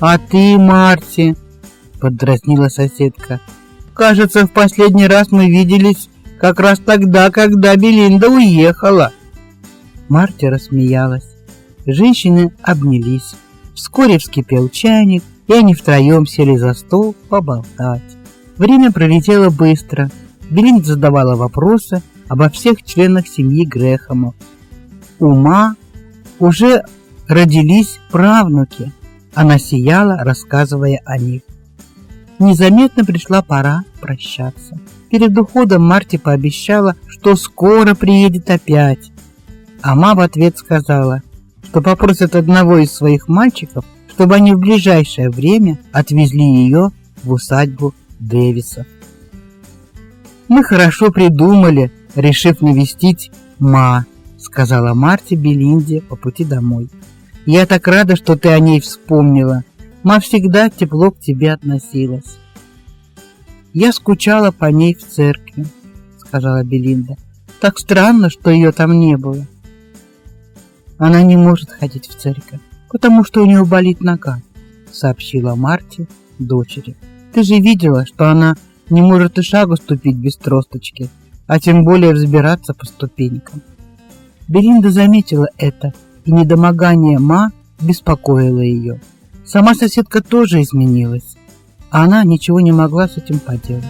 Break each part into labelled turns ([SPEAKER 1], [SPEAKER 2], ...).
[SPEAKER 1] А ты, Марти, поддразнила соседка. Кажется, в последний раз мы виделись как раз тогда, когда Белинда уехала. Марти рассмеялась. Женщины обнялись. Вскоре вскипел чайник, и они втроем сели за стол поболтать. Время пролетело быстро. Белинда задавала вопросы обо всех членах семьи Грехомов. Ума уже родились правнуки. Она сияла, рассказывая о них. Незаметно пришла пора прощаться. Перед уходом Марти пообещала, что скоро приедет опять. Ама в ответ сказала, что попросит одного из своих мальчиков, чтобы они в ближайшее время отвезли ее в усадьбу Дэвисов. Мы хорошо придумали, решив навестить Ма, сказала Марти Белинде по пути домой. Я так рада, что ты о ней вспомнила. Ма всегда тепло к тебе относилась. Я скучала по ней в церкви, сказала Белинда. Так странно, что ее там не было. Она не может ходить в церковь, потому что у нее болит нога, сообщила Марти дочери. Ты же видела, что она не может и шагу ступить без тросточки, а тем более взбираться по ступенькам. Белинда заметила это и недомогание Ма беспокоило ее. Сама соседка тоже изменилась, а она ничего не могла с этим поделать.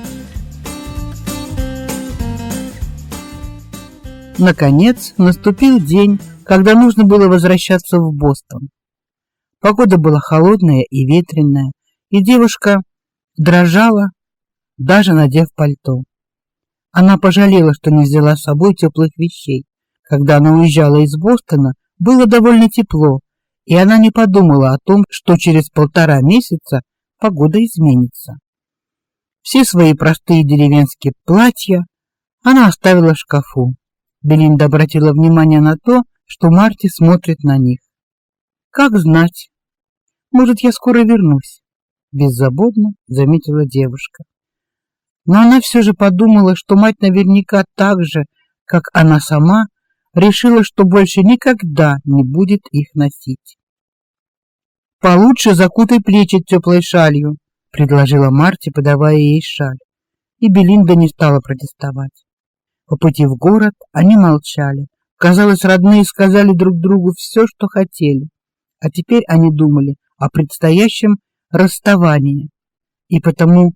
[SPEAKER 1] Наконец наступил день, когда нужно было возвращаться в Бостон. Погода была холодная и ветреная, и девушка дрожала, даже надев пальто. Она пожалела, что не взяла с собой теплых вещей. Когда она уезжала из Бостона, было довольно тепло, и она не подумала о том, что через полтора месяца погода изменится. Все свои простые деревенские платья она оставила в шкафу. Белинда обратила внимание на то, что Марти смотрит на них. Как знать? Может, я скоро вернусь, беззаботно заметила девушка. Но она все же подумала, что мать наверняка так же, как она сама, решила, что больше никогда не будет их носить. Получше закутай плечи теплой шалью, предложила Марти, подавая ей шаль. И Белинда не стала протестовать. По пути в город они молчали. Казалось, родные сказали друг другу все, что хотели. А теперь они думали о предстоящем расставании, и потому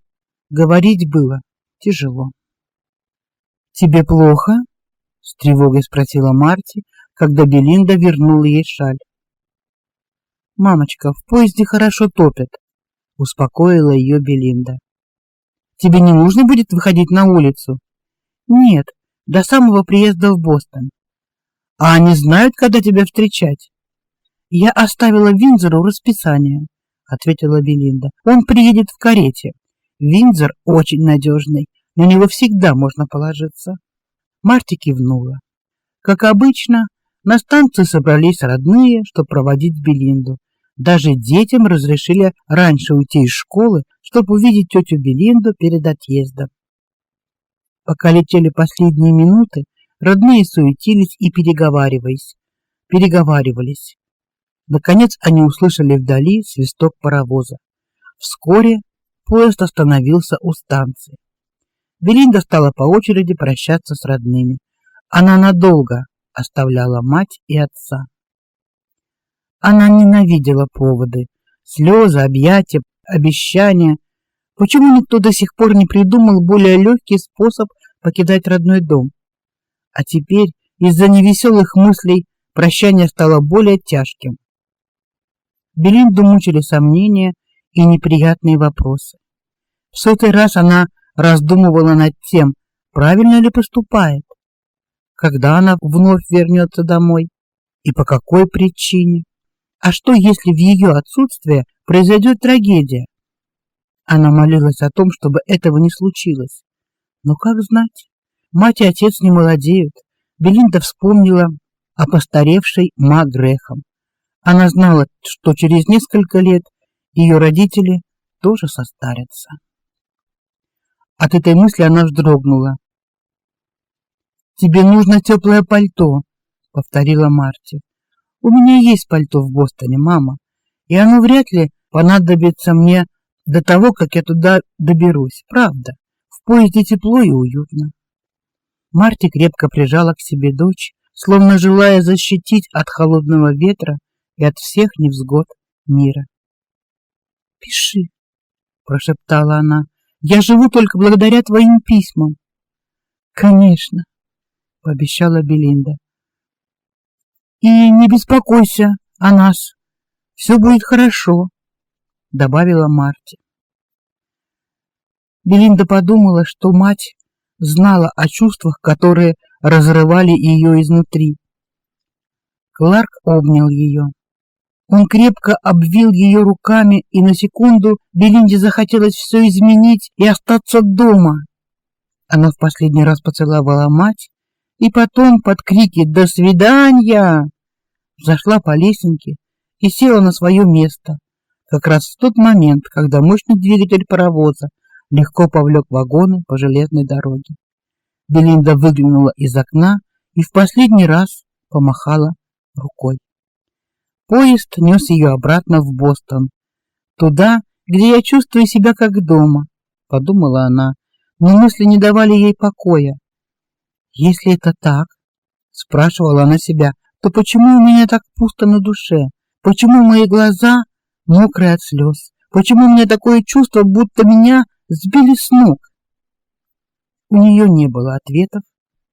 [SPEAKER 1] говорить было тяжело. Тебе плохо? С тревогой спросила Марти, когда Белинда вернула ей шаль. Мамочка, в поезде хорошо топят, успокоила ее Белинда. Тебе не нужно будет выходить на улицу? Нет, до самого приезда в Бостон. А они знают, когда тебя встречать? Я оставила Винзору расписание, ответила Белинда. Он приедет в карете. Винзор очень надежный, на него всегда можно положиться. Марти кивнула. Как обычно, на станции собрались родные, чтобы проводить Белинду. Даже детям разрешили раньше уйти из школы, чтобы увидеть тетю Белинду перед отъездом. Пока летели последние минуты, родные суетились и переговаривались. Переговаривались. Наконец они услышали вдали свисток паровоза. Вскоре поезд остановился у станции. Белинда стала по очереди прощаться с родными. Она надолго оставляла мать и отца. Она ненавидела поводы, слезы, объятия, обещания. Почему никто до сих пор не придумал более легкий способ покидать родной дом? А теперь из-за невеселых мыслей прощание стало более тяжким. Белинду мучили сомнения и неприятные вопросы. В сотый раз она раздумывала над тем, правильно ли поступает. когда она вновь вернется домой и по какой причине. А что, если в ее отсутствие произойдет трагедия? Она молилась о том, чтобы этого не случилось. Но как знать? Мать и отец не молодеют. Белинда вспомнила о постаревшей Ма Грехом. Она знала, что через несколько лет ее родители тоже состарятся. От этой мысли она вздрогнула. «Тебе нужно теплое пальто», — повторила Марти. «У меня есть пальто в Бостоне, мама, и оно вряд ли понадобится мне до того, как я туда доберусь, правда. В поезде тепло и уютно». Марти крепко прижала к себе дочь, словно желая защитить от холодного ветра и от всех невзгод мира. «Пиши», — прошептала она, — «я живу только благодаря твоим письмам». «Конечно», — пообещала Белинда. «И не беспокойся о нас, все будет хорошо», — добавила Марти. Белинда подумала, что мать знала о чувствах, которые разрывали ее изнутри. Кларк обнял ее. Он крепко обвил ее руками, и на секунду Белинде захотелось все изменить и остаться дома. Она в последний раз поцеловала мать, и потом под крики «До свидания!» зашла по лесенке и села на свое место, как раз в тот момент, когда мощный двигатель паровоза легко повлек вагоны по железной дороге. Белинда выглянула из окна и в последний раз помахала рукой. Поезд нес ее обратно в Бостон, туда, где я чувствую себя как дома, подумала она, но мысли не давали ей покоя. Если это так, спрашивала она себя, то почему у меня так пусто на душе? Почему мои глаза мокрые от слез? Почему у меня такое чувство, будто меня сбили с ног? У нее не было ответов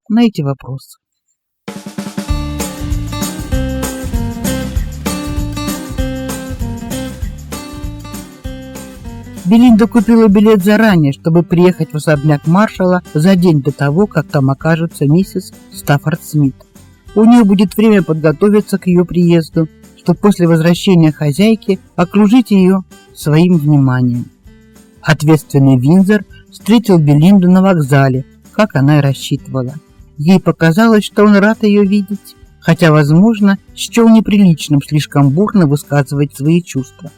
[SPEAKER 1] на эти вопросы. Белинда купила билет заранее, чтобы приехать в особняк маршала за день до того, как там окажется миссис Стаффорд Смит. У нее будет время подготовиться к ее приезду, чтобы после возвращения хозяйки окружить ее своим вниманием. Ответственный Винзер встретил Белинду на вокзале, как она и рассчитывала. Ей показалось, что он рад ее видеть, хотя, возможно, счел неприличным слишком бурно высказывать свои чувства.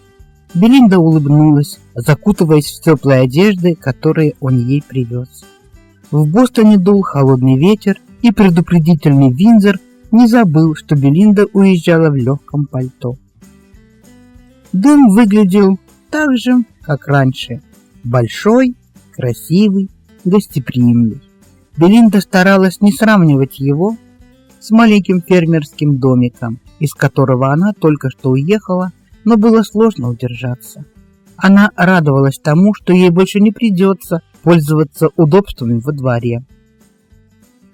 [SPEAKER 1] Белинда улыбнулась, закутываясь в теплые одежды, которые он ей привез. В Бостоне дул холодный ветер, и предупредительный Винзер не забыл, что Белинда уезжала в легком пальто. Дом выглядел так же, как раньше. Большой, красивый, гостеприимный. Белинда старалась не сравнивать его с маленьким фермерским домиком, из которого она только что уехала, но было сложно удержаться. Она радовалась тому, что ей больше не придется пользоваться удобствами во дворе.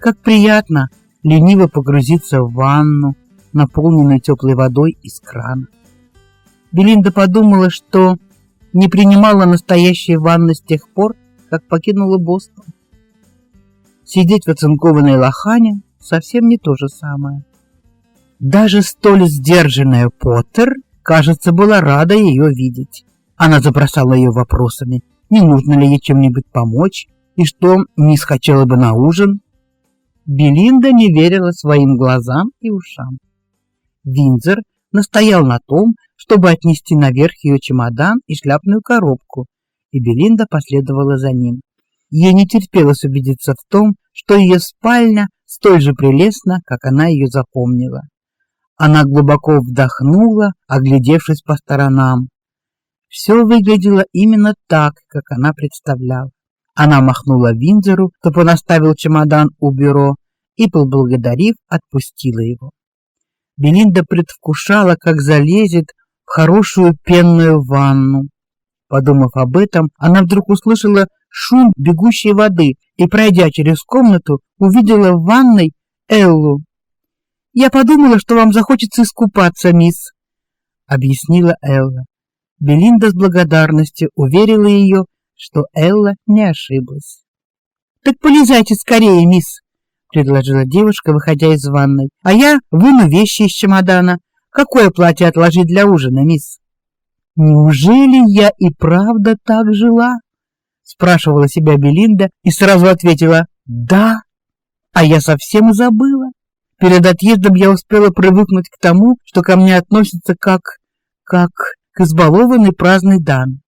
[SPEAKER 1] Как приятно лениво погрузиться в ванну, наполненную теплой водой из крана. Белинда подумала, что не принимала настоящие ванны с тех пор, как покинула Бостон. Сидеть в оцинкованной лохане совсем не то же самое. Даже столь сдержанная Поттер, кажется, была рада ее видеть. Она забросала ее вопросами, не нужно ли ей чем-нибудь помочь, и что мисс хотела бы на ужин. Белинда не верила своим глазам и ушам. Винзер настоял на том, чтобы отнести наверх ее чемодан и шляпную коробку, и Белинда последовала за ним. Ей не терпелось убедиться в том, что ее спальня столь же прелестна, как она ее запомнила. Она глубоко вдохнула, оглядевшись по сторонам. Все выглядело именно так, как она представляла. Она махнула Винзеру, чтобы он оставил чемодан у бюро, и, поблагодарив, отпустила его. Белинда предвкушала, как залезет в хорошую пенную ванну. Подумав об этом, она вдруг услышала шум бегущей воды и, пройдя через комнату, увидела в ванной Эллу. «Я подумала, что вам захочется искупаться, мисс», — объяснила Элла. Белинда с благодарностью уверила ее, что Элла не ошиблась. «Так полезайте скорее, мисс!» предложила девушка, выходя из ванной. А я выну вещи из чемодана. Какое платье отложить для ужина, мисс? Неужели я и правда так жила? спрашивала себя Белинда и сразу ответила: "Да". А я совсем забыла. Перед отъездом я успела привыкнуть к тому, что ко мне относятся как как к избалованной праздной даме.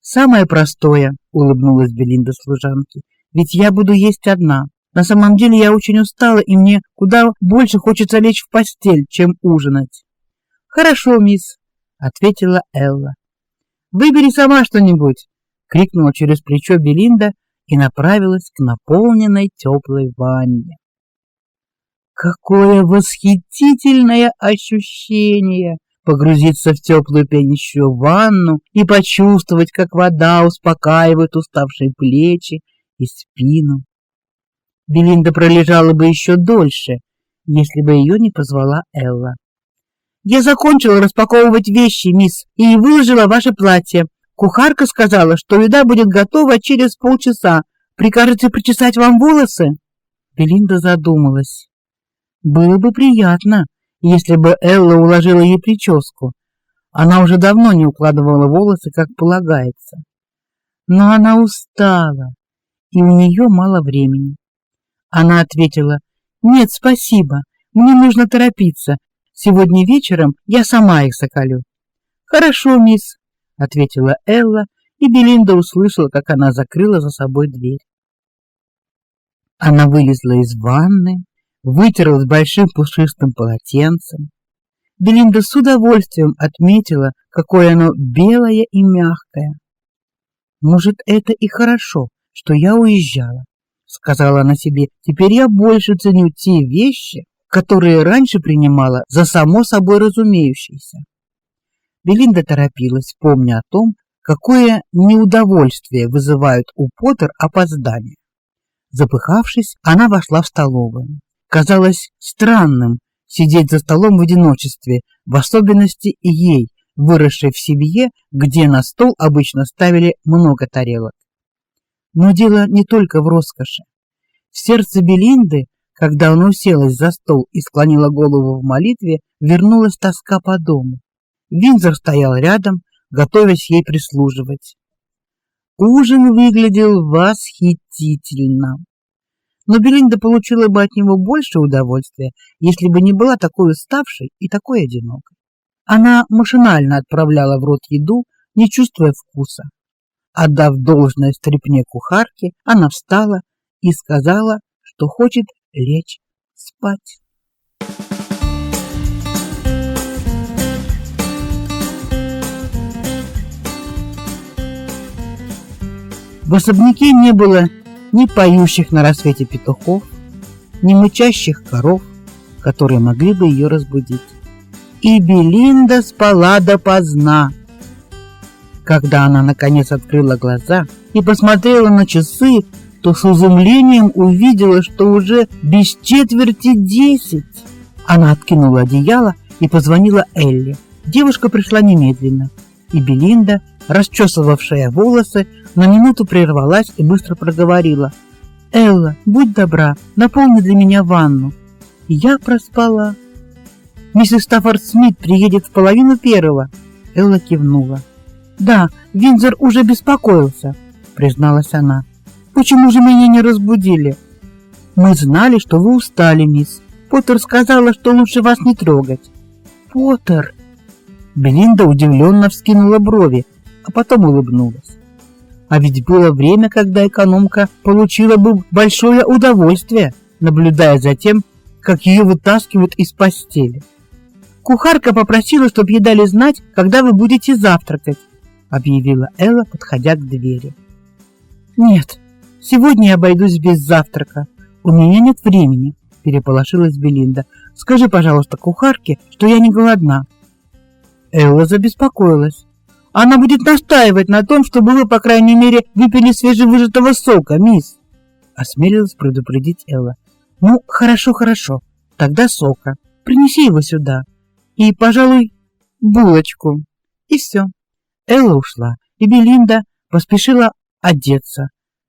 [SPEAKER 1] Самое простое, улыбнулась Белинда служанке. Ведь я буду есть одна. На самом деле я очень устала, и мне куда больше хочется лечь в постель, чем ужинать. Хорошо, мисс, ответила Элла. Выбери сама что-нибудь, крикнула через плечо Белинда и направилась к наполненной теплой ванне. Какое восхитительное ощущение погрузиться в теплую пенящую ванну и почувствовать, как вода успокаивает уставшие плечи и спину. Белинда пролежала бы еще дольше, если бы ее не позвала Элла. Я закончила распаковывать вещи, мисс, и выложила ваше платье. Кухарка сказала, что еда будет готова через полчаса. Прикажете причесать вам волосы? Белинда задумалась. Было бы приятно, если бы Элла уложила ей прическу. Она уже давно не укладывала волосы, как полагается. Но она устала, и у нее мало времени. Она ответила: "Нет, спасибо. Мне нужно торопиться. Сегодня вечером я сама их заколю". "Хорошо, мисс", ответила Элла, и Белинда услышала, как она закрыла за собой дверь. Она вылезла из ванны, вытерлась большим пушистым полотенцем. Белинда с удовольствием отметила, какое оно белое и мягкое. Может, это и хорошо, что я уезжала сказала она себе. Теперь я больше ценю те вещи, которые раньше принимала за само собой разумеющиеся. Белинда торопилась, помня о том, какое неудовольствие вызывают у Поттер опоздания. Запыхавшись, она вошла в столовую. Казалось странным сидеть за столом в одиночестве, в особенности ей, выросшей в семье, где на стол обычно ставили много тарелок. Но дело не только в роскоши. В сердце Белинды, когда она уселась за стол и склонила голову в молитве, вернулась тоска по дому. Винзор стоял рядом, готовясь ей прислуживать. Ужин выглядел восхитительно. Но Белинда получила бы от него больше удовольствия, если бы не была такой уставшей и такой одинокой. Она машинально отправляла в рот еду, не чувствуя вкуса. Отдав должное стряпне кухарке, она встала и сказала, что хочет лечь спать. В особняке не было ни поющих на рассвете петухов, ни мычащих коров, которые могли бы ее разбудить. И Белинда спала допоздна, когда она наконец открыла глаза и посмотрела на часы, то с изумлением увидела, что уже без четверти десять. Она откинула одеяло и позвонила Элли. Девушка пришла немедленно, и Белинда, расчесывавшая волосы, на минуту прервалась и быстро проговорила: "Элла, будь добра, наполни для меня ванну". Я проспала. Миссис Стаффорд Смит приедет в половину первого. Элла кивнула. Да, Винзор уже беспокоился, призналась она. Почему же меня не разбудили? Мы знали, что вы устали, мисс. Поттер сказала, что лучше вас не трогать. Поттер. Белинда удивленно вскинула брови, а потом улыбнулась. А ведь было время, когда экономка получила бы большое удовольствие, наблюдая за тем, как ее вытаскивают из постели. Кухарка попросила, чтобы ей дали знать, когда вы будете завтракать объявила Элла, подходя к двери. Нет, сегодня я обойдусь без завтрака. У меня нет времени, переполошилась Белинда. Скажи, пожалуйста, кухарке, что я не голодна. Элла забеспокоилась. Она будет настаивать на том, чтобы вы, по крайней мере, выпили свежевыжатого сока, мисс. Осмелилась предупредить Элла. Ну, хорошо, хорошо. Тогда сока. Принеси его сюда. И, пожалуй, булочку. И все. Элла ушла, и Белинда поспешила одеться.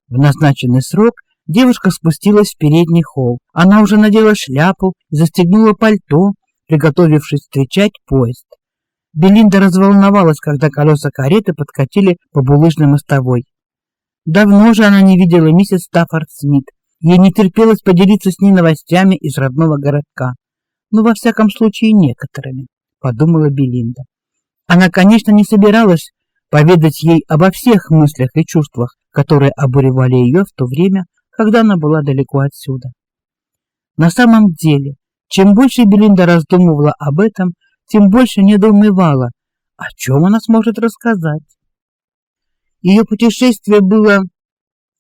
[SPEAKER 1] В назначенный срок Девушка спустилась в передний холл. Она уже надела шляпу и застегнула пальто, приготовившись встречать поезд. Белинда разволновалась, когда колеса кареты подкатили по булыжной мостовой. Давно же она не видела миссис Стаффорд Смит. Ей не терпелось поделиться с ней новостями из родного городка. Ну, во всяком случае, некоторыми, подумала Белинда. Она, конечно, не собиралась поведать ей обо всех мыслях и чувствах, которые обуревали ее в то время, когда она была далеко отсюда. На самом деле, чем больше Белинда раздумывала об этом, тем больше недоумевала, о чем она сможет рассказать. Ее путешествие было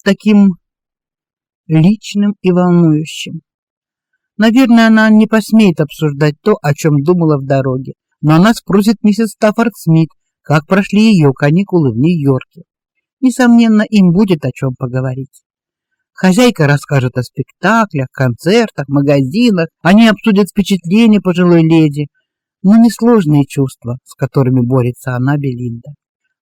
[SPEAKER 1] таким личным и волнующим. Наверное, она не посмеет обсуждать то, о чем думала в дороге, но она спросит миссис Стаффорд Смит, как прошли ее каникулы в Нью-Йорке. Несомненно, им будет о чем поговорить. Хозяйка расскажет о спектаклях, концертах, магазинах, они обсудят впечатления пожилой леди, но не сложные чувства, с которыми борется она, Белинда.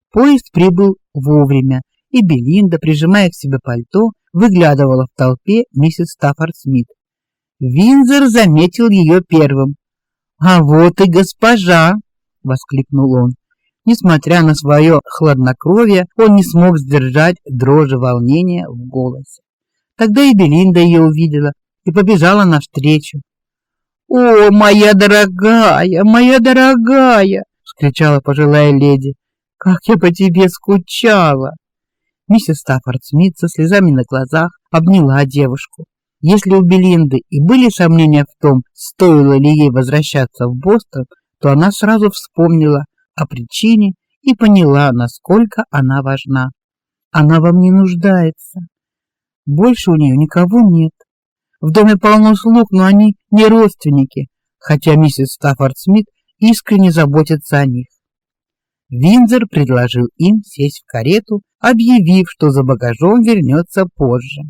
[SPEAKER 1] Поезд прибыл вовремя, и Белинда, прижимая к себе пальто, выглядывала в толпе миссис Стаффорд Смит. Винзер заметил ее первым. «А вот и госпожа!» — воскликнул он. Несмотря на свое хладнокровие, он не смог сдержать дрожи волнения в голосе. Тогда и Белинда ее увидела и побежала навстречу. «О, моя дорогая, моя дорогая!» — вскричала пожилая леди. «Как я по тебе скучала!» Миссис Стаффорд Смит со слезами на глазах обняла девушку. Если у Белинды и были сомнения в том, стоило ли ей возвращаться в Бостон, то она сразу вспомнила о причине и поняла, насколько она важна. Она вам не нуждается. Больше у нее никого нет. В доме полно слуг, но они не родственники, хотя миссис Стаффорд Смит искренне заботится о них. Винзер предложил им сесть в карету, объявив, что за багажом вернется позже.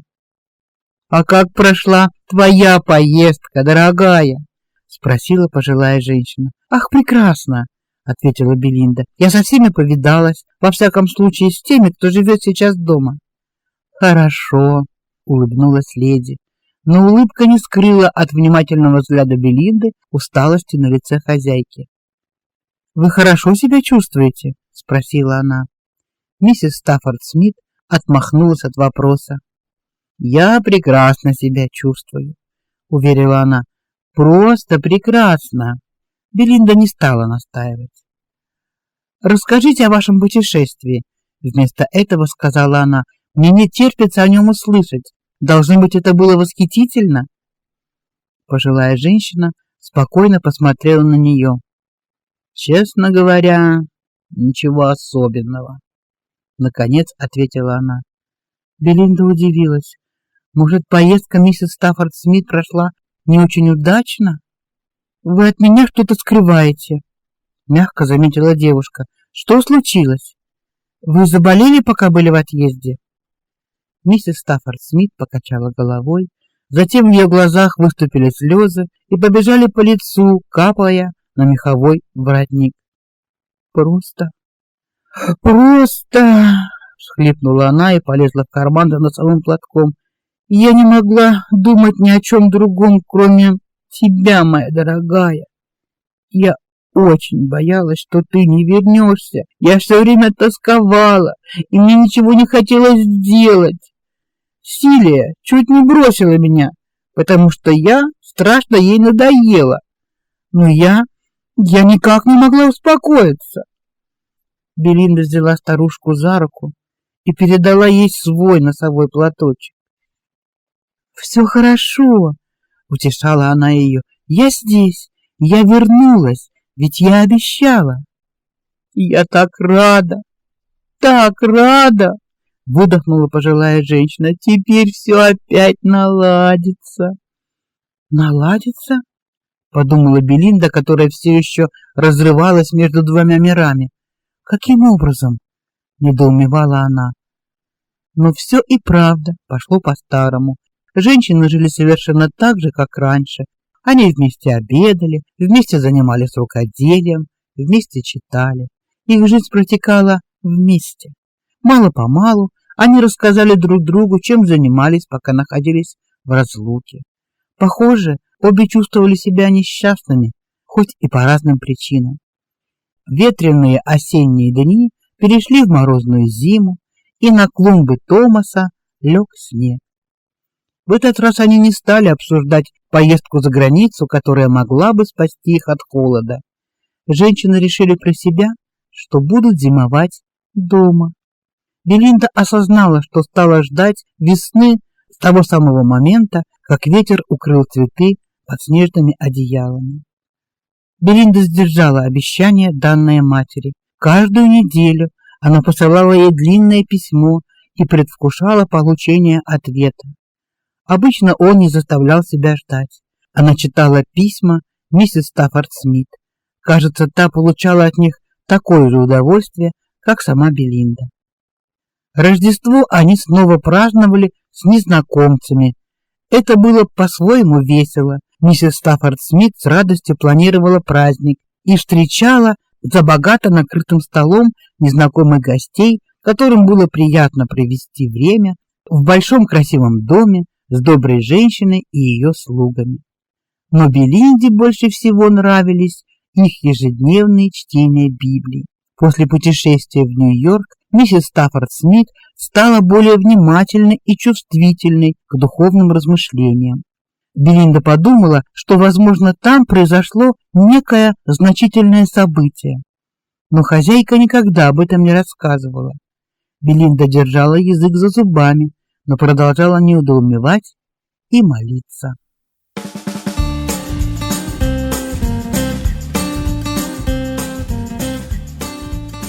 [SPEAKER 1] «А как прошла твоя поездка, дорогая?» — спросила пожилая женщина. «Ах, прекрасно!» — ответила Белинда. «Я со всеми повидалась, во всяком случае с теми, кто живет сейчас дома». «Хорошо», — улыбнулась леди, но улыбка не скрыла от внимательного взгляда Белинды усталости на лице хозяйки. «Вы хорошо себя чувствуете?» — спросила она. Миссис Стаффорд Смит отмахнулась от вопроса. «Я прекрасно себя чувствую», — уверила она. «Просто прекрасно». Белинда не стала настаивать. «Расскажите о вашем путешествии», — вместо этого сказала она. Мне не терпится о нем услышать. Должно быть, это было восхитительно. Пожилая женщина спокойно посмотрела на нее. Честно говоря, ничего особенного. Наконец ответила она. Белинда удивилась. Может, поездка миссис Стаффорд Смит прошла не очень удачно? Вы от меня что-то скрываете, мягко заметила девушка. Что случилось? Вы заболели, пока были в отъезде? Миссис Стаффорд Смит покачала головой, затем в ее глазах выступили слезы и побежали по лицу, капая на меховой воротник. Просто, просто, всхлипнула она и полезла в карман за носовым платком. Я не могла думать ни о чем другом, кроме тебя, моя дорогая. Я очень боялась, что ты не вернешься. Я все время тосковала, и мне ничего не хотелось сделать. Силия чуть не бросила меня, потому что я страшно ей надоела. Но я... я никак не могла успокоиться. Белинда взяла старушку за руку и передала ей свой носовой платочек. «Все хорошо», — утешала она ее. «Я здесь, я вернулась, ведь я обещала». «Я так рада, так рада!» Выдохнула пожилая женщина. Теперь все опять наладится. Наладится? подумала Белинда, которая все еще разрывалась между двумя мирами. Каким образом? недоумевала она. Но все и правда пошло по-старому. Женщины жили совершенно так же, как раньше. Они вместе обедали, вместе занимались рукоделием, вместе читали. Их жизнь протекала вместе. Мало-помалу Они рассказали друг другу, чем занимались, пока находились в разлуке. Похоже, обе чувствовали себя несчастными, хоть и по разным причинам. Ветреные осенние дни перешли в морозную зиму, и на клумбы Томаса лег снег. В этот раз они не стали обсуждать поездку за границу, которая могла бы спасти их от холода. Женщины решили про себя, что будут зимовать дома. Белинда осознала, что стала ждать весны с того самого момента, как ветер укрыл цветы под снежными одеялами. Белинда сдержала обещание, данное матери. Каждую неделю она посылала ей длинное письмо и предвкушала получение ответа. Обычно он не заставлял себя ждать. Она читала письма миссис Стаффорд Смит. Кажется, та получала от них такое же удовольствие, как сама Белинда. Рождество они снова праздновали с незнакомцами. Это было по-своему весело. Миссис Стаффорд Смит с радостью планировала праздник и встречала за богато накрытым столом незнакомых гостей, которым было приятно провести время в большом красивом доме с доброй женщиной и ее слугами. Но Белинде больше всего нравились их ежедневные чтения Библии. После путешествия в Нью-Йорк миссис Стаффорд Смит стала более внимательной и чувствительной к духовным размышлениям. Белинда подумала, что, возможно, там произошло некое значительное событие. Но хозяйка никогда об этом не рассказывала. Белинда держала язык за зубами, но продолжала недоумевать и молиться.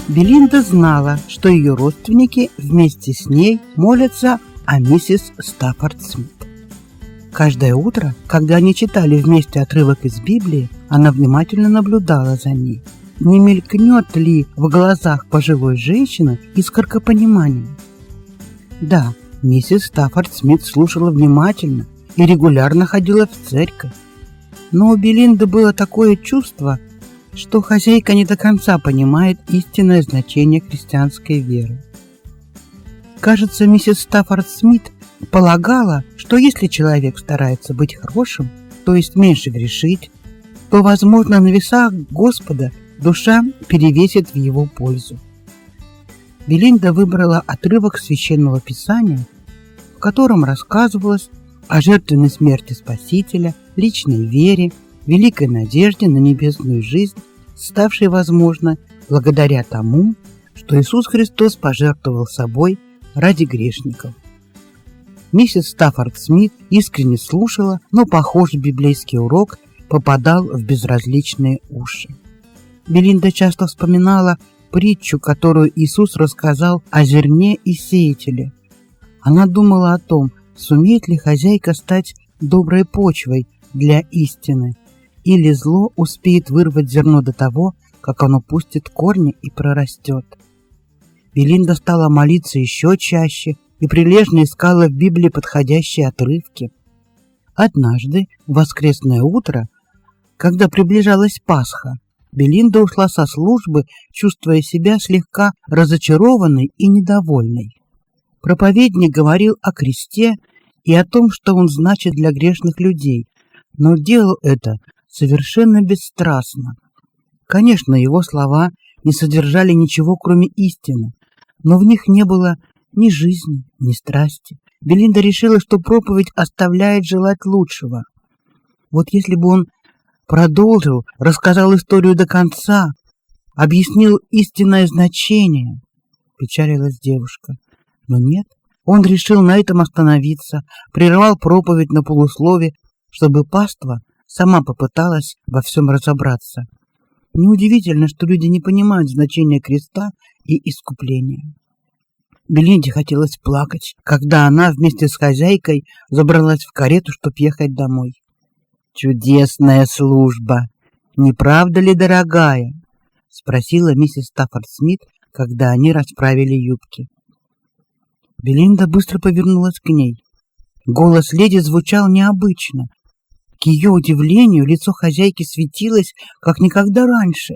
[SPEAKER 1] Белинда знала, что ее родственники вместе с ней молятся о миссис Стаффорд Смит. Каждое утро, когда они читали вместе отрывок из Библии, она внимательно наблюдала за ней. Не мелькнет ли в глазах пожилой женщины искорка понимания? Да, миссис Стаффорд Смит слушала внимательно и регулярно ходила в церковь. Но у Белинды было такое чувство, что хозяйка не до конца понимает истинное значение христианской веры. Кажется, миссис Стаффорд Смит полагала, что если человек старается быть хорошим, то есть меньше грешить, то, возможно, на весах Господа душа перевесит в его пользу. Белинда выбрала отрывок священного писания, в котором рассказывалось о жертвенной смерти Спасителя, личной вере, великой надежде на небесную жизнь, ставшей возможной благодаря тому, что Иисус Христос пожертвовал собой ради грешников. Миссис Стаффорд Смит искренне слушала, но, похоже, библейский урок попадал в безразличные уши. Белинда часто вспоминала притчу, которую Иисус рассказал о зерне и сеятеле. Она думала о том, сумеет ли хозяйка стать доброй почвой для истины, или зло успеет вырвать зерно до того, как оно пустит корни и прорастет. Белинда стала молиться еще чаще и прилежно искала в Библии подходящие отрывки. Однажды, в воскресное утро, когда приближалась Пасха, Белинда ушла со службы, чувствуя себя слегка разочарованной и недовольной. Проповедник говорил о кресте и о том, что он значит для грешных людей, но делал это совершенно бесстрастно. Конечно, его слова не содержали ничего, кроме истины, но в них не было ни жизни, ни страсти. Белинда решила, что проповедь оставляет желать лучшего. Вот если бы он продолжил, рассказал историю до конца, объяснил истинное значение, печалилась девушка. Но нет, он решил на этом остановиться, прервал проповедь на полуслове, чтобы паства сама попыталась во всем разобраться. Неудивительно, что люди не понимают значения креста и искупления. Белинде хотелось плакать, когда она вместе с хозяйкой забралась в карету, чтобы ехать домой. Чудесная служба, не правда ли, дорогая? спросила миссис Стаффорд Смит, когда они расправили юбки. Белинда быстро повернулась к ней. Голос леди звучал необычно. К ее удивлению, лицо хозяйки светилось, как никогда раньше.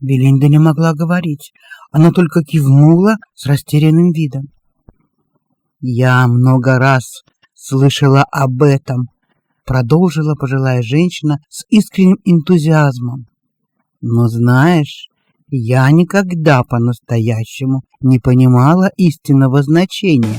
[SPEAKER 1] Белинда не могла говорить. Она только кивнула с растерянным видом. Я много раз слышала об этом, продолжила пожилая женщина с искренним энтузиазмом. Но знаешь, я никогда по-настоящему не понимала истинного значения.